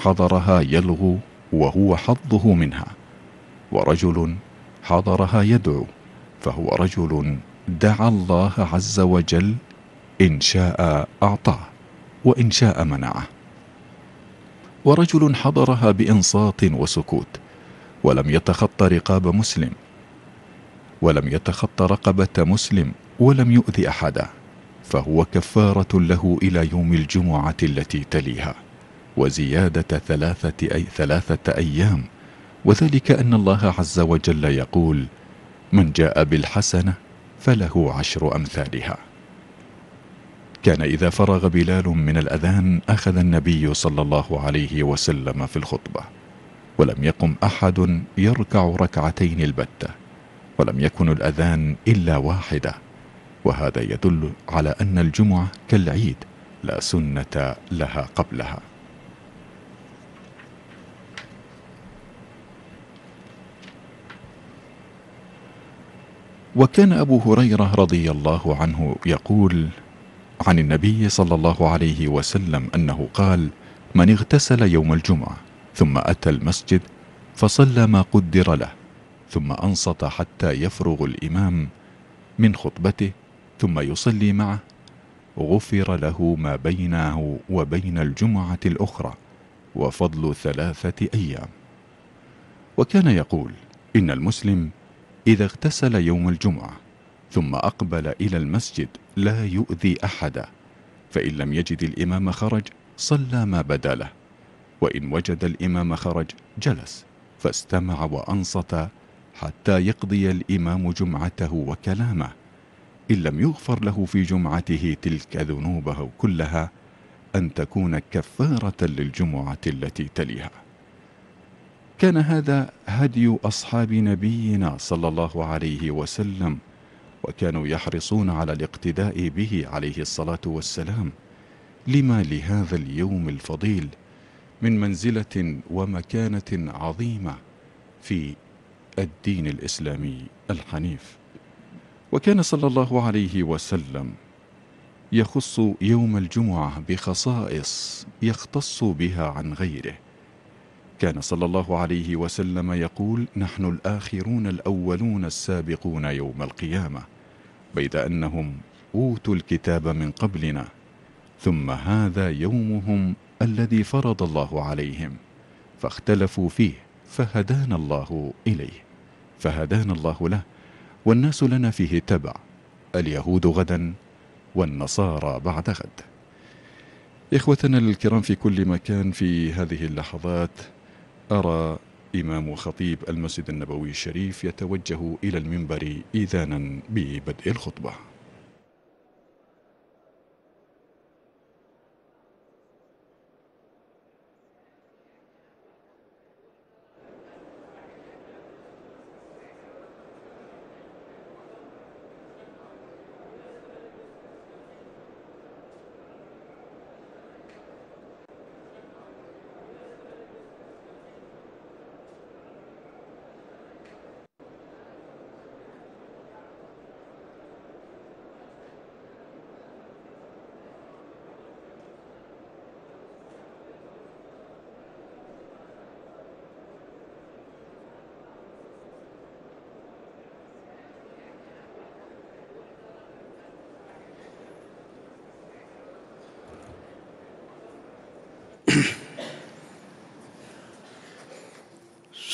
حضرها يلغو وهو حظه منها. ورجل حضرها يدعو فهو رجل دعا الله عز وجل إن شاء أعطاه وإن شاء منعه. ورجل حضرها بإنصات وسكوت ولم يتخط رقاب مسلم ولم يتخط رقبة مسلم ولم يؤذي أحدا فهو كفارة له إلى يوم الجمعة التي تليها. وزيادة ثلاثة أي ثلاثة أيام. وذلك أن الله عز وجل يقول من جاء بالحسنة فله عشر أمثالها. كان إذا فرغ بلال من الأذان أخذ النبي صلى الله عليه وسلم في الخطبة ولم يقم أحد يركع ركعتين البتة ولم يكن الأذان إلا واحدة. وهذا يدل على أن الجمعة كالعيد لا سنة لها قبلها. وكان أبو هريرة رضي الله عنه يقول عن النبي صلى الله عليه وسلم أنه قال من اغتسل يوم الجمعة ثم أتى المسجد فصلى ما قدر له ثم أنصت حتى يفرغ الإمام من خطبته ثم يصلي معه غفر له ما بينه وبين الجمعة الأخرى وفضل ثلاثة أيام. وكان يقول إن المسلم إذا اغتسل يوم الجمعة ثم أقبل إلى المسجد لا يؤذي أحدا فإن لم يجد الإمام خرج صلى ما بدا له وإن وجد الإمام خرج جلس فاستمع وأنصت حتى يقضي الإمام جمعته وكلامه. إن لم يغفر له في جمعته تلك ذنوبه كلها أن تكون كفارة للجمعة التي تليها. كان هذا هدي أصحاب نبينا صلى الله عليه وسلم وكانوا يحرصون على الاقتداء به عليه الصلاة والسلام. لما لهذا اليوم الفضيل؟ من منزلة ومكانة عظيمة في الدين الإسلامي الحنيف. وكان صلى الله عليه وسلم يخص يوم الجمعة بخصائص يختص بها عن غيره. كان صلى الله عليه وسلم يقول نحن الآخرون الأولون السابقون يوم القيامة. بيد أنهم أوتوا الكتاب من قبلنا ثم هذا يومهم الذي فرض الله عليهم فاختلفوا فيه فهدانا الله إليه فهدانا الله له والناس لنا فيه تبع اليهود غدا والنصارى بعد غد. إخوتنا الكرام في كل مكان في هذه اللحظات أرى إمام خطيب المسجد النبوي الشريف يتوجه إلى المنبر إذانا ببدء الخطبة.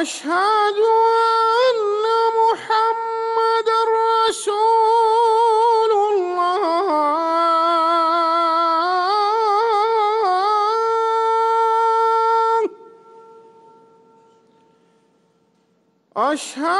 أشهد أن محمد رسول الله. أشهد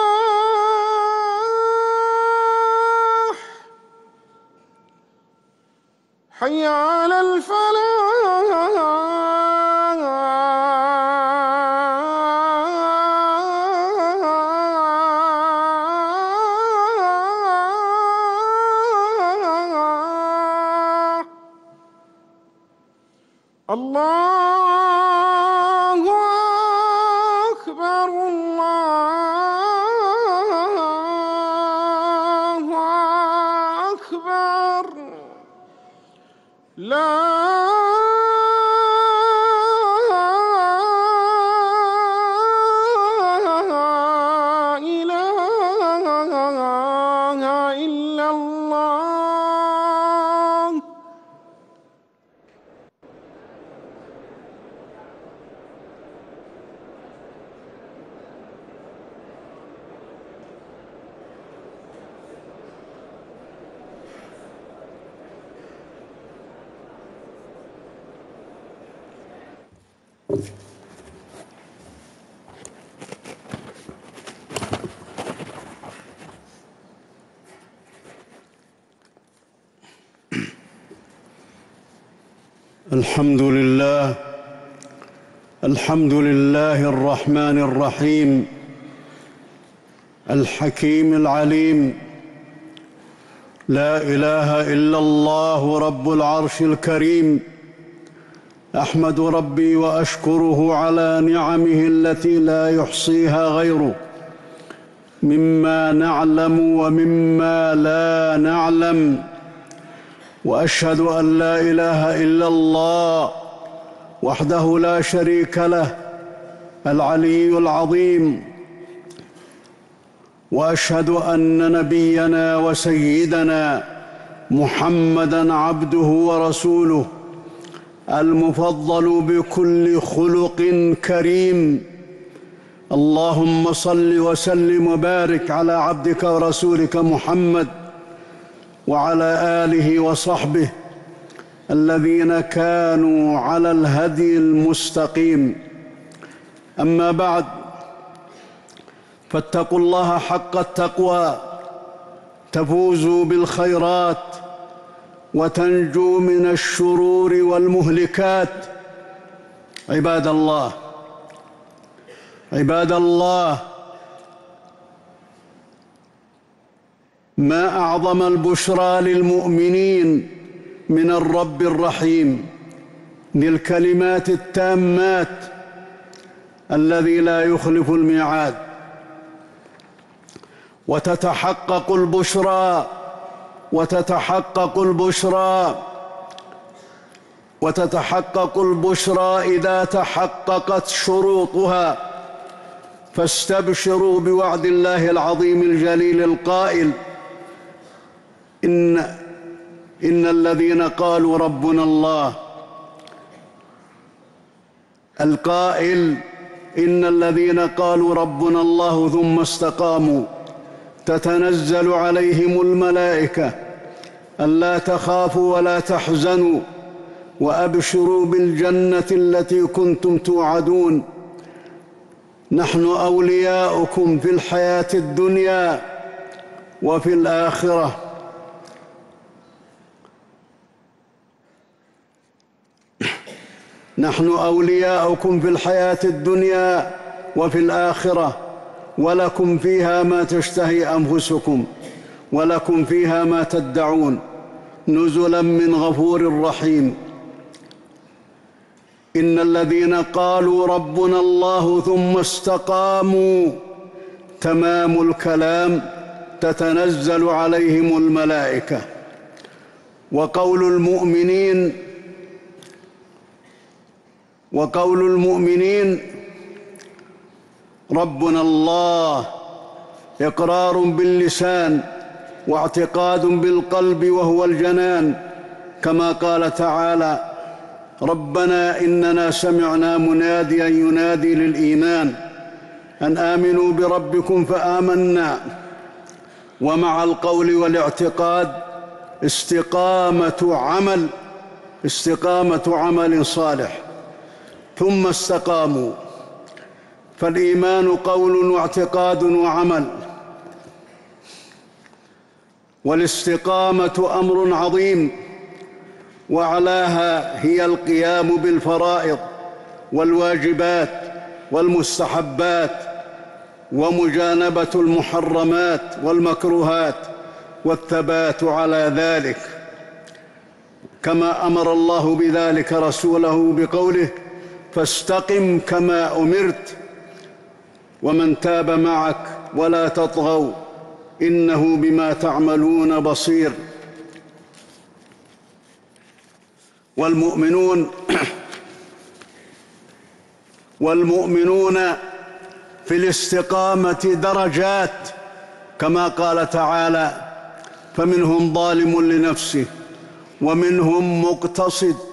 حي على الفلاح. الحمد لله الحمد لله الرحمن الرحيم الحكيم العليم لا إله إلا الله رب العرش الكريم أحمد ربي وأشكره على نعمه التي لا يحصيها غيره مما نعلم ومما لا نعلم. وأشهد أن لا إله إلا الله وحده لا شريك له العلي العظيم. وأشهد أن نبينا وسيدنا محمدا عبده ورسوله المفضل بكل خلق كريم. اللهم صل وسلم وبارك على عبدك ورسولك محمد وعلى آله وصحبه الذين كانوا على الهدي المستقيم. أما بعد فاتقوا الله حق التقوى تفوزوا بالخيرات وتنجوا من الشرور والمهلكات. عباد الله عباد الله ما أعظم البشرى للمؤمنين من الرب الرحيم للكلمات التامات الذي لا يخلف الميعاد. وتتحقق البشرى وتتحقق البشرى وتتحقق البشرى إذا تحققت شروطها. فاستبشروا بوعد الله العظيم الجليل القائل إن إن الذين قالوا ربنا الله القائل إن الذين قالوا ربنا الله ثم استقاموا تتنزل عليهم الملائكة الا تخافوا ولا تحزنوا وأبشروا بالجنة التي كنتم توعدون نحن أولياؤكم في الحياة الدنيا وفي الآخرة نحن أولياؤكم في الحياة الدنيا وفي الآخرة ولكم فيها ما تشتهي أنفسكم ولكم فيها ما تدعون. نزلا من غفور رحيم. إن الذين قالوا ربنا الله ثم استقاموا تمام الكلام تتنزل عليهم الملائكة. وقول المؤمنين وقول المؤمنين ربنا الله إقرار باللسان واعتقاد بالقلب وهو الجنان كما قال تعالى ربنا إننا سمعنا مناديا ينادي للإيمان أن آمنوا بربكم فآمنا ومع القول والاعتقاد استقامة عمل استقامة عمل صالح ثم استقاموا. فالإيمان قول واعتقاد وعمل. والاستقامة أمر عظيم. واعلاها هي القيام بالفرائض والواجبات والمستحبات ومجانبة المحرمات والمكروهات والثبات على ذلك. كما أمر الله بذلك رسوله بقوله فاستقم كما أمرت ومن تاب معك ولا تطغوا إنه بما تعملون بصير. والمؤمنون والمؤمنون في الاستقامة درجات كما قال تعالى فمنهم ظالم لنفسه ومنهم مقتصد.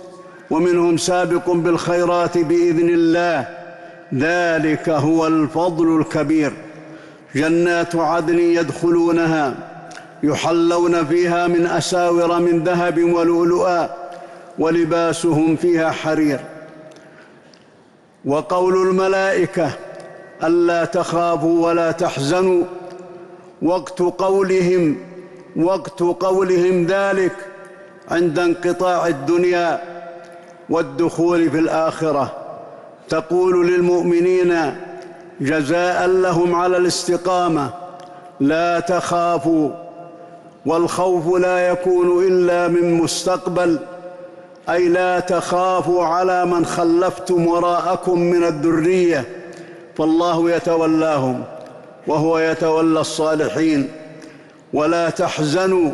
ومنهم سابق بالخيرات بإذن الله. ذلك هو الفضل الكبير. جنات عدن يدخلونها يحلون فيها من أساور من ذهب ولؤلؤا ولباسهم فيها حرير. وقول الملائكة ألا تخافوا ولا تحزنوا. وقت قولهم وقت قولهم ذلك عند انقطاع الدنيا. والدخول في الآخرة. تقول للمؤمنين جزاء لهم على الاستقامة لا تخافوا والخوف لا يكون إلا من مستقبل أي لا تخافوا على من خلفتم وراءكم من الذرية فالله يتولاهم وهو يتولى الصالحين. ولا تحزنوا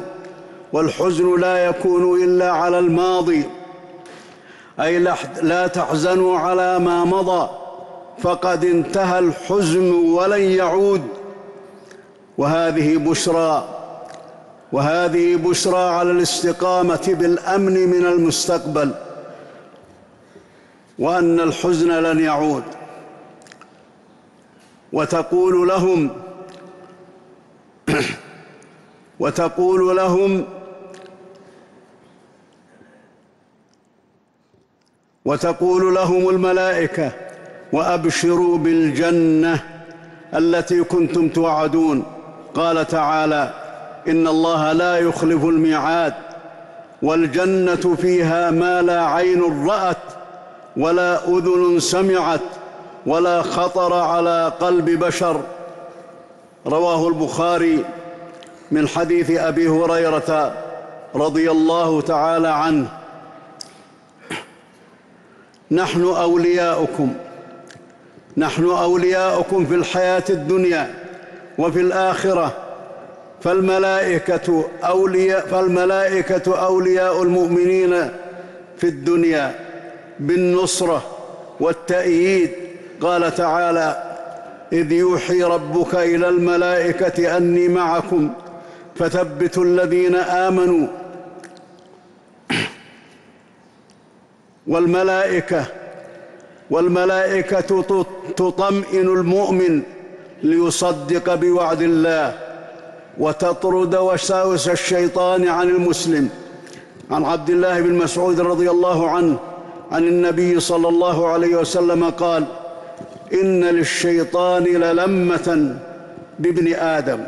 والحزن لا يكون إلا على الماضي. أي لا تحزنوا على ما مضى. فقد انتهى الحزن ولن يعود. وهذه بشرى وهذه بشرى على الاستقامة بالأمن من المستقبل. وأن الحزن لن يعود. وتقول لهم وتقول لهم وتقول لهم الملائكة وأبشروا بالجنة التي كنتم توعدون. قال تعالى إن الله لا يخلف الميعاد والجنة فيها ما لا عين رأت ولا أذن سمعت ولا خطر على قلب بشر. رواه البخاري من حديث أبي هريرة رضي الله تعالى عنه. نحن أولياؤكم. نحن أولياؤكم في الحياة الدنيا وفي الآخرة. فالملائكة أولياء فالملائكة أولياء المؤمنين في الدنيا بالنصرة والتأييد. قال تعالى إذ يوحي ربك إلى الملائكة أني معكم. فثبتوا الذين آمنوا. والملائكة والملائكة تطمئن المؤمن ليصدق بوعد الله وتطرد وساوس الشيطان عن المسلم. عن عبد الله بن مسعود رضي الله عنه عن النبي صلى الله عليه وسلم قال إن للشيطان للمة بابن آدم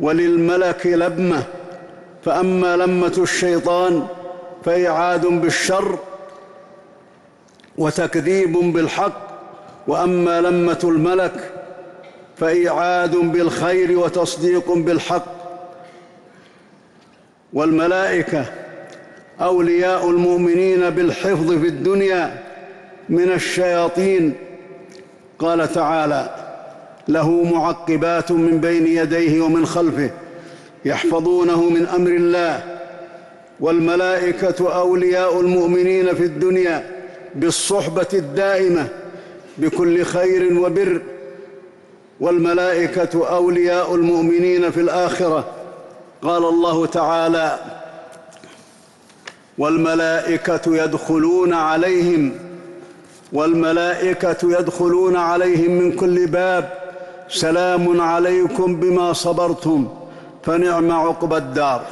وللملك لبمة فأما لمة الشيطان فاعاد بالشر وتكذيب بالحق وأما لمة الملك فإيعاد بالخير وتصديق بالحق. والملائكة أولياء المؤمنين بالحفظ في الدنيا من الشياطين. قال تعالى له معقبات من بين يديه ومن خلفه يحفظونه من أمر الله. والملائكة أولياء المؤمنين في الدنيا بالصحبة الدائمة بكل خير وبر والملائكة أولياء المؤمنين في الآخرة. قال الله تعالى والملائكة يدخلون عليهم والملائكة يدخلون عليهم من كل باب. سلام عليكم بما صبرتم فنعم عقبى الدار.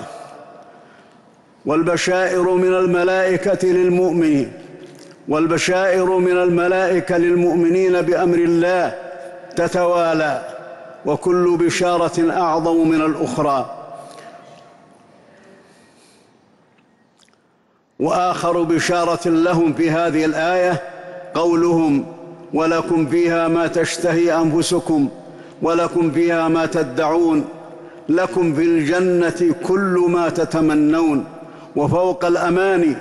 والبشائر من الملائكة للمؤمنين. والبشائر من الملائكة للمؤمنين بأمر الله تتوالى وكل بشارة أعظم من الأخرى. وآخر بشارة لهم في هذه الآية قولهم ولكم فيها ما تشتهي أنفسكم ولكم فيها ما تدعون لكم في الجنة كل ما تتمنون وفوق الاماني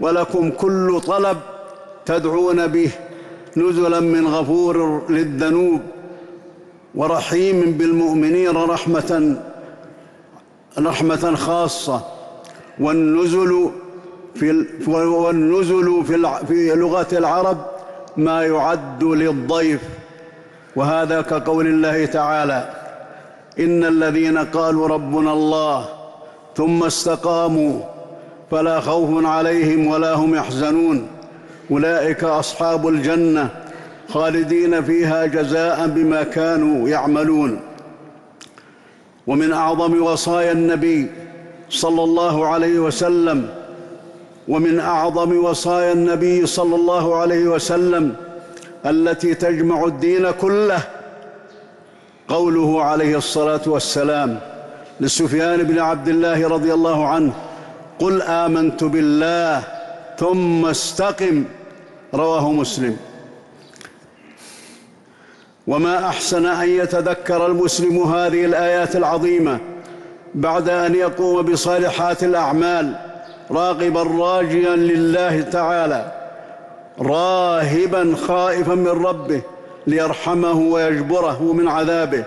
ولكم كل طلب تدعون به نزلا من غفور للذنوب ورحيم بالمؤمنين رحمة رحمة خاصة. والنزل في والنزل في في لغة العرب ما يعد للضيف. وهذا كقول الله تعالى إن الذين قالوا ربنا الله ثم استقاموا فلا خوف عليهم ولا هم يحزنون. أولئك أصحاب الجنة خالدين فيها جزاء بما كانوا يعملون. ومن أعظم وصايا النبي صلى الله عليه وسلم ومن أعظم وصايا النبي صلى الله عليه وسلم التي تجمع الدين كله قوله عليه الصلاة والسلام لسفيان بن عبد الله رضي الله عنه قل آمنت بالله ثم استقم رواه مسلم. وما أحسن أن يتذكر المسلم هذه الآيات العظيمة بعد أن يقوم بصالحات الأعمال راغبا راجيا لله تعالى راهبا خائفا من ربه ليرحمه ويجبره من عذابه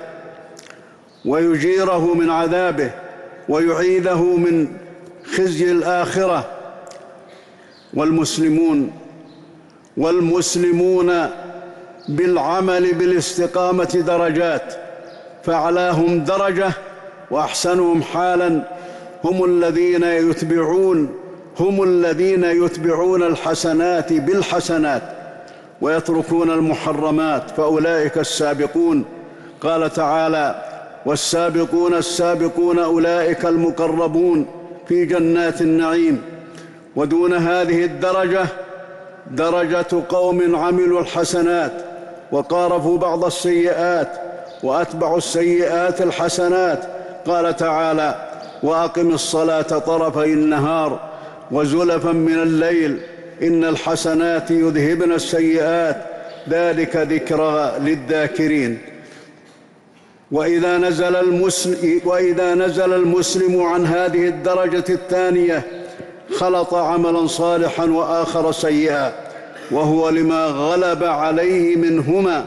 ويجيره من عذابه ويعيذه من خزي الآخرة. والمسلمون والمسلمون بالعمل بالاستقامة درجات فاعلاهم درجة وأحسنهم حالا. هم الذين يتبعون هم الذين يتبعون الحسنات بالحسنات ويتركون المحرمات فأولئك السابقون. قال تعالى والسابقون السابقون أولئك المقربون في جنات النعيم. ودون هذه الدرجة درجه قوم عملوا الحسنات وقارفوا بعض السيئات وأتبعوا السيئات الحسنات. قال تعالى وأقم الصلاة طرفي النهار وزلفا من الليل إن الحسنات يذهبن السيئات. ذلك ذكرى للذاكرين. وإذا نزل المسلم وإذا نزل المسلم عن هذه الدرجة الثانية خلط عملا صالحا وآخر سيئا وهو لما غلب عليه منهما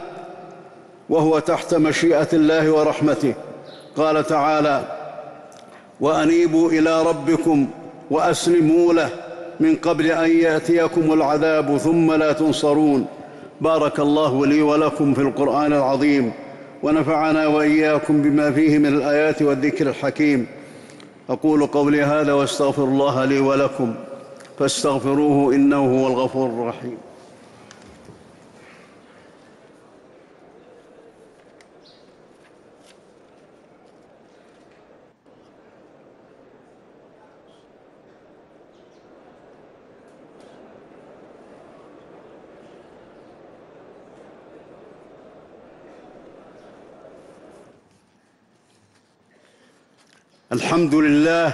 وهو تحت مشيئة الله ورحمته. قال تعالى وأنيبوا إلى ربكم وأسلموا له من قبل أن يأتيكم العذاب ثم لا تنصرون. بارك الله لي ولكم في القرآن العظيم ونفعنا وإياكم بما فيه من الآيات والذكر الحكيم. أقول قولي هذا واستغفر الله لي ولكم فاستغفروه إنه هو الغفور الرحيم. الحمد لله.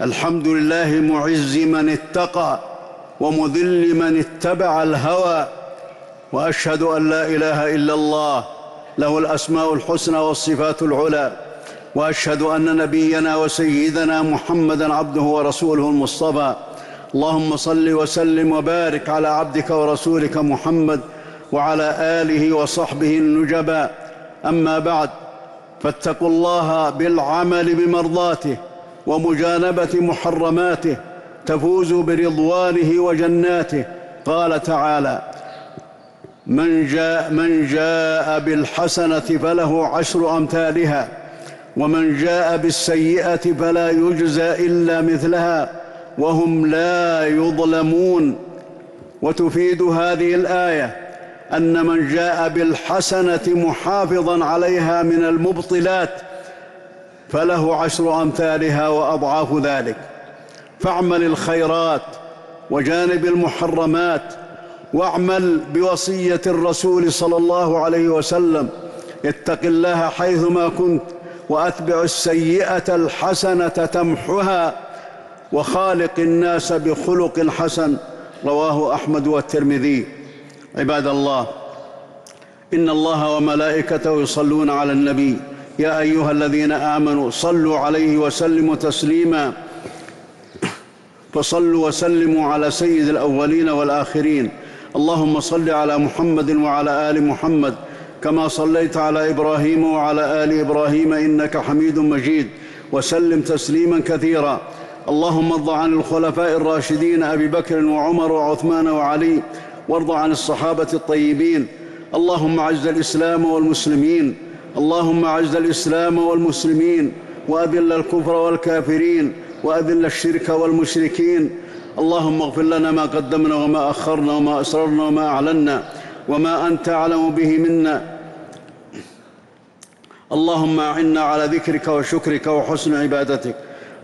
الحمد لله معز من اتقى ومذل من اتبع الهوى. وأشهد أن لا إله إلا الله. له الأسماء الحسنى والصفات العلى. وأشهد أن نبينا وسيدنا محمدا عبده ورسوله المصطفى. اللهم صل وسلم وبارك على عبدك ورسولك محمد وعلى آله وصحبه النجبا أما بعد فاتقوا الله بالعمل بمرضاته ومجانبة محرماته تفوزوا برضوانه وجناته. قال تعالى من جاء من جاء بالحسنة فله عشر أمثالها ومن جاء بالسيئة فلا يجزى إلا مثلها وهم لا يظلمون. وتفيد هذه الآية أن من جاء بالحسنة محافظا عليها من المبطلات فله عشر أمثالها وأضعاف ذلك. فاعمل الخيرات وجانب المحرمات واعمل بوصية الرسول صلى الله عليه وسلم. اتق الله حيثما كنت وأتبع السيئة الحسنة تمحها وخالق الناس بخلق حسن. رواه أحمد والترمذي. عباد الله إن الله وملائكته يصلون على النبي. يا أيها الذين آمنوا صلوا عليه وسلموا تسليما. فصلوا وسلموا على سيد الأولين والآخرين. اللهم صل على محمد وعلى آل محمد كما صليت على إبراهيم وعلى آل إبراهيم إنك حميد مجيد. وسلم تسليما كثيرا. اللهم ارض عن الخلفاء الراشدين أبي بكر وعمر وعثمان وعلي. وارض عن الصحابة الطيبين. اللهم أعز الإسلام والمسلمين. اللهم أعز الإسلام والمسلمين. وأذل الكفر والكافرين. وأذل الشرك والمشركين. اللهم اغفر لنا ما قدمنا وما أخرنا وما أسررنا وما أعلنا وما أنت أعلم به منا. اللهم أعنا على ذكرك وشكرك وحسن عبادتك.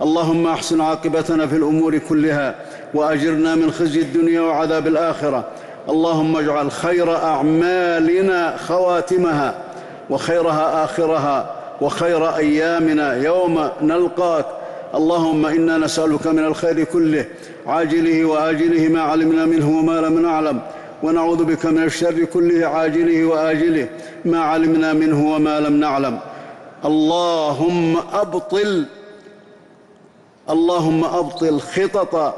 اللهم أحسن عاقبتنا في الأمور كلها. وأجرنا من خزي الدنيا وعذاب الآخرة. اللهم اجعل خير أعمالنا خواتمها وخيرها آخرها وخير أيامنا يوم نلقاك. اللهم إنا نسألك من الخير كله عاجله وآجله ما علمنا منه وما لم نعلم ونعوذ بك من الشر كله عاجله وآجله ما علمنا منه وما لم نعلم. اللهم أبطل اللهم أبطل خطط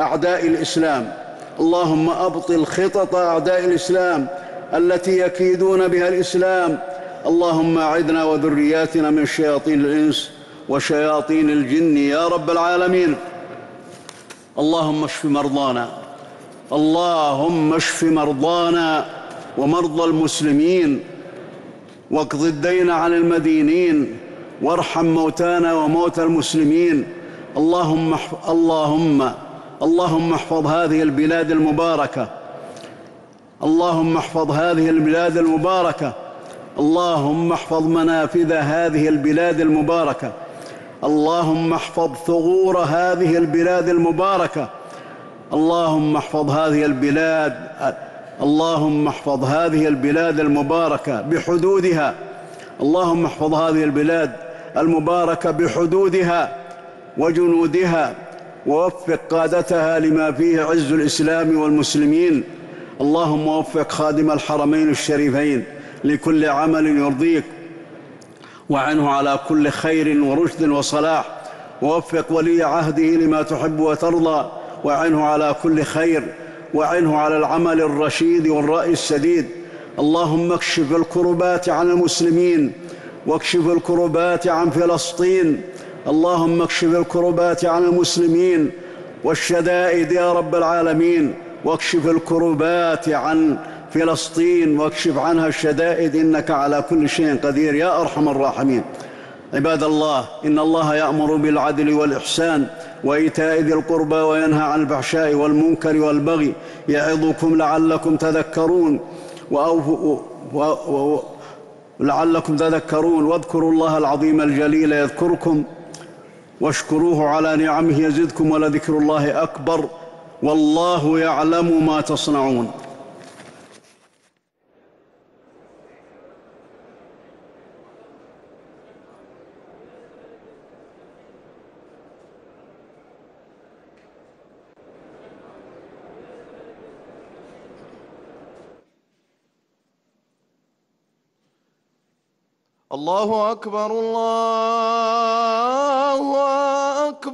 أعداء الإسلام. اللهم أبطل خطط أعداء الإسلام التي يكيدون بها الإسلام. اللهم اعذنا وذرياتنا من شياطين الإنس وشياطين الجن يا رب العالمين. اللهم اشف مرضانا. اللهم اشف مرضانا ومرضى المسلمين. واقض الدين عن المدينين. وارحم موتانا وموتى المسلمين. اللهم اللهم اللهم احفظ هذه البلاد المباركة. اللهم احفظ هذه البلاد المباركة. اللهم احفظ منافذ هذه البلاد المباركة. اللهم احفظ ثغور هذه البلاد المباركة. اللهم احفظ هذه البلاد اللهم احفظ هذه البلاد المباركة بحدودها. اللهم احفظ هذه البلاد المباركة بحدودها وجنودها. ووفق قادتها لما فيه عز الإسلام والمسلمين. اللهم وفق خادم الحرمين الشريفين لكل عمل يرضيك. وعنه على كل خير ورشد وصلاح. ووفق ولي عهده لما تحب وترضى. وعنه على كل خير. وعنه على العمل الرشيد والرأي السديد. اللهم اكشف الكربات عن المسلمين. واكشف الكربات عن فلسطين. اللهم اكشف الكربات عن المسلمين والشدائد يا رب العالمين واكشف الكربات عن فلسطين واكشف عنها الشدائد إنك على كل شيء قدير يا أرحم الراحمين. عباد الله إن الله يأمر بالعدل والإحسان وإيتاء ذي القربى وينهى عن الفحشاء والمنكر والبغي يعظكم لعلكم تذكرون وأوفوا و... لعلكم تذكرون واذكروا الله العظيم الجليل يذكركم. واشكروه على نعمه يزدكم ولذكر الله أكبر والله يعلم ما تصنعون. الله أكبر الله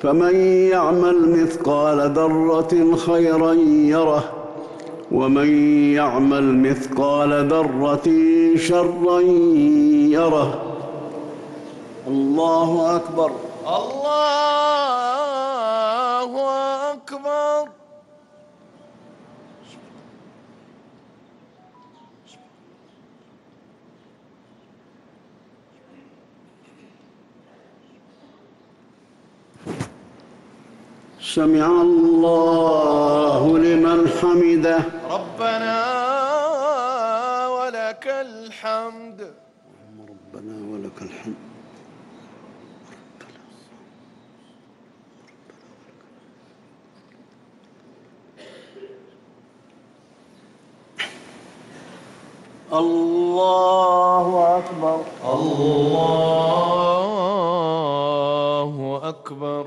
فمن يعمل مثقال ذرة خيرا يره ومن يعمل مثقال ذرة شرا يره. الله أكبر. الله أكبر. سمع الله لمن حمده. ربنا ولك الحمد. ربنا ولك الحمد. الله أكبر. الله أكبر.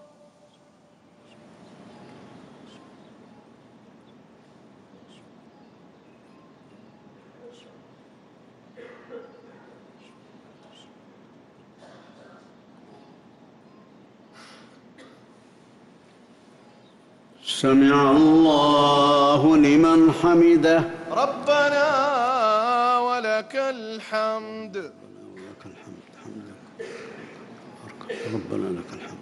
سمع الله لمن حمده. ربنا ولك الحمد. لك الحمد حمدك. ربنا لك الحمد.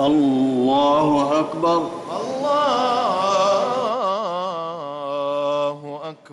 الله أكبر.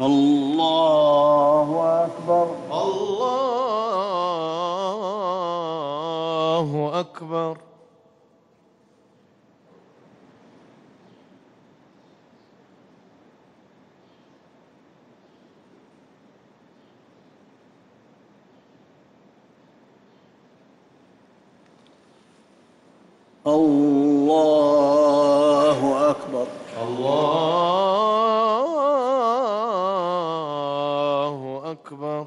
الله أكبر. الله أكبر الله أكبر الله أكبر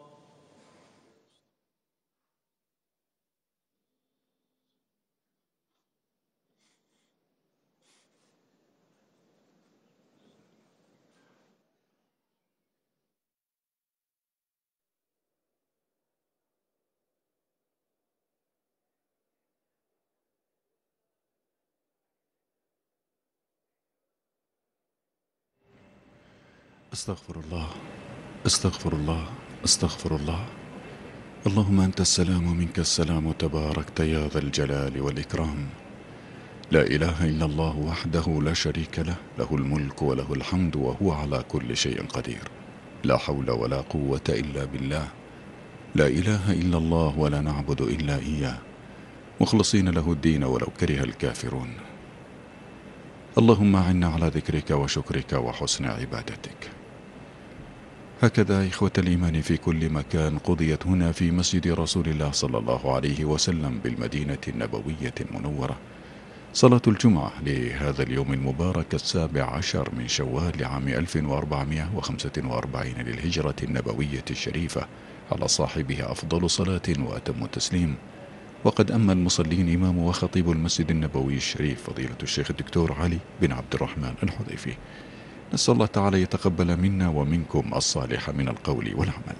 استغفر الله استغفر الله استغفر الله. اللهم أنت السلام ومنك السلام تباركت يا ذا الجلال والإكرام. لا إله إلا الله وحده لا شريك له له الملك وله الحمد وهو على كل شيء قدير. لا حول ولا قوة إلا بالله. لا إله إلا الله ولا نعبد إلا إياه. مخلصين له الدين ولو كره الكافرون. اللهم أعنا على ذكرك وشكرك وحسن عبادتك. هكذا إخوة الإيمان في كل مكان قضيت هنا في مسجد رسول الله صلى الله عليه وسلم بالمدينة النبوية المنورة. صلاة الجمعة لهذا اليوم المبارك السابع عشر من شوال لعام 1445 للهجرة النبوية الشريفة على صاحبها أفضل صلاة وأتم تسليم. وقد أما المصلين إمام وخطيب المسجد النبوي الشريف فضيلة الشيخ الدكتور علي بن عبد الرحمن الحذيفي. نسأل الله تعالى يتقبل منا ومنكم الصالح من القول والعمل.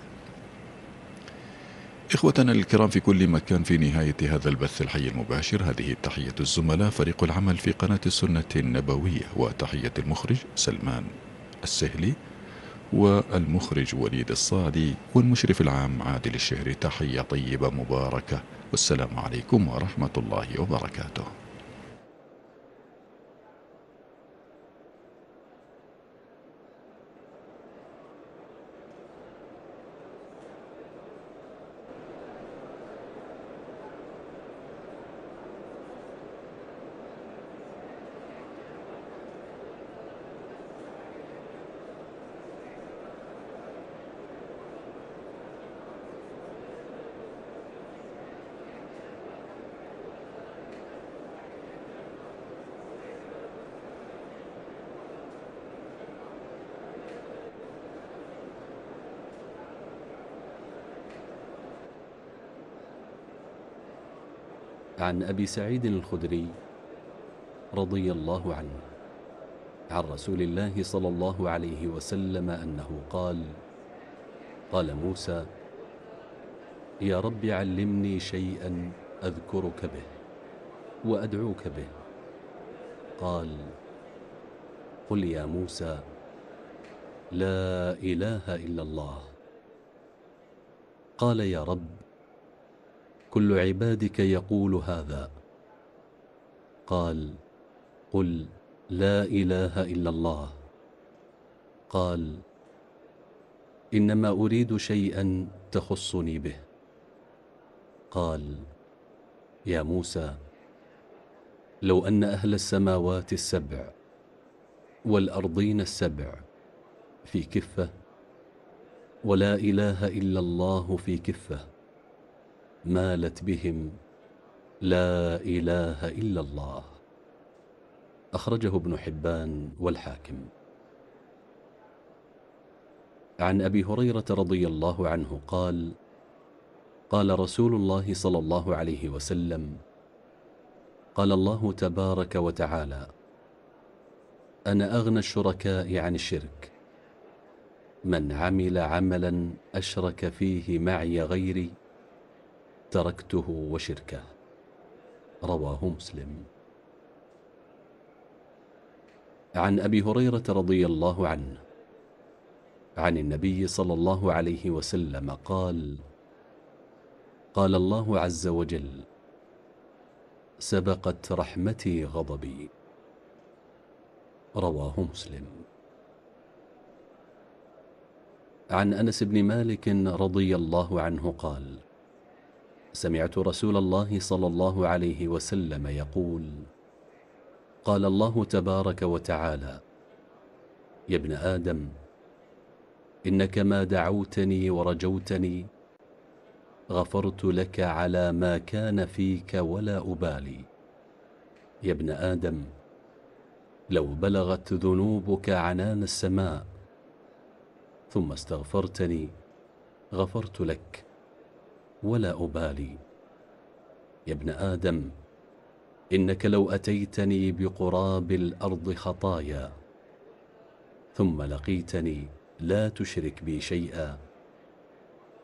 إخوتنا الكرام في كل مكان في نهاية هذا البث الحي المباشر هذه تحية الزملاء فريق العمل في قناة السنة النبوية وتحية المخرج سلمان السهلي والمخرج وليد الصادي والمشرف العام عادل الشهري. تحية طيبة مباركة. والسلام عليكم ورحمة الله وبركاته. أبي سعيد الخدري رضي الله عنه عن رسول الله صلى الله عليه وسلم أنه قال قال موسى يا رب علمني شيئا أذكرك به وأدعوك به. قال قل يا موسى لا إله إلا الله. قال يا رب كل عبادك يقول هذا. قال قل لا إله إلا الله. قال إنما أريد شيئا تخصني به. قال يا موسى لو أن أهل السماوات السبع والأرضين السبع في كفة ولا إله إلا الله في كفة مالت بهم لا إله إلا الله. أخرجه ابن حبان والحاكم. عن أبي هريرة رضي الله عنه قال قال رسول الله صلى الله عليه وسلم قال الله تبارك وتعالى أنا أغنى الشركاء عن الشرك. من عمل عملا أشرك فيه معي غيري تركته وشركه. رواه مسلم. عن أبي هريرة رضي الله عنه. عن النبي صلى الله عليه وسلم قال قال الله عز وجل سبقت رحمتي غضبي. رواه مسلم. عن أنس بن مالك رضي الله عنه قال سمعت رسول الله صلى الله عليه وسلم يقول قال الله تبارك وتعالى يا ابن آدم إنك ما دعوتني ورجوتني غفرت لك على ما كان فيك ولا أبالي. يا ابن آدم لو بلغت ذنوبك عنان السماء ثم استغفرتني غفرت لك. ولا أبالي. يا ابن آدم إنك لو أتيتني بقراب الأرض خطايا ثم لقيتني لا تشرك بي شيئا